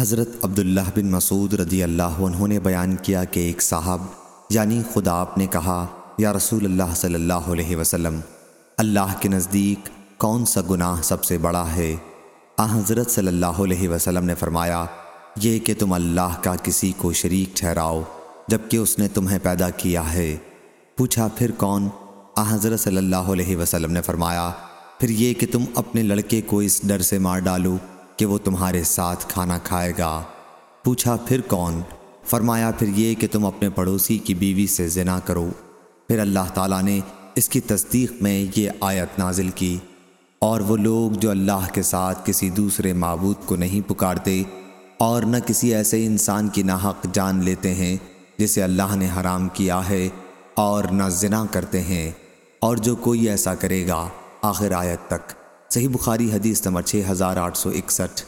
حضرت عبداللہ بن مسعود رضی اللہ عنہ نے بیان کیا کہ ایک صاحب یعنی خدا آپ نے کہا، یا رسول اللہ صلی اللہ علیہ وسلم، اللہ کے نزدیک کون سا گناہ سب سے بڑا ہے؟ آ، حضرت صلی اللہ علیہ وسلم نے فرمایا، یہ کہ تم اللہ کا کسی کو شریک ٹھہراؤ، جبکہ اس نے تمہیں پیدا کیا ہے۔ پوچھا پھر کون؟ آ، حضرت صلی اللہ علیہ وسلم نے فرمایا، پھر یہ کہ تم اپنے لڑکے کو اس ڈر سے مار ڈالو کہ وہ تمہارے ساتھ کھانا کھائے گا۔ پوچھا، پھر کون؟ فرمایا، پھر یہ کہ تم اپنے پڑوسی کی بیوی سے زنا کرو۔ پھر اللہ تعالیٰ نے اس کی تصدیق میں یہ آیت نازل کی۔ اور وہ لوگ جو اللہ کے ساتھ کسی دوسرے معبود کو نہیں پکارتے اور نہ کسی ایسے انسان کی ناحق جان لیتے ہیں جسے اللہ نے حرام کیا ہے اور نہ زنا کرتے ہیں اور جو کوئی ایسا کرے گا آخر آیت تک۔ صحیح بخاری جو نمبر ایسا کرے گا آخر آیت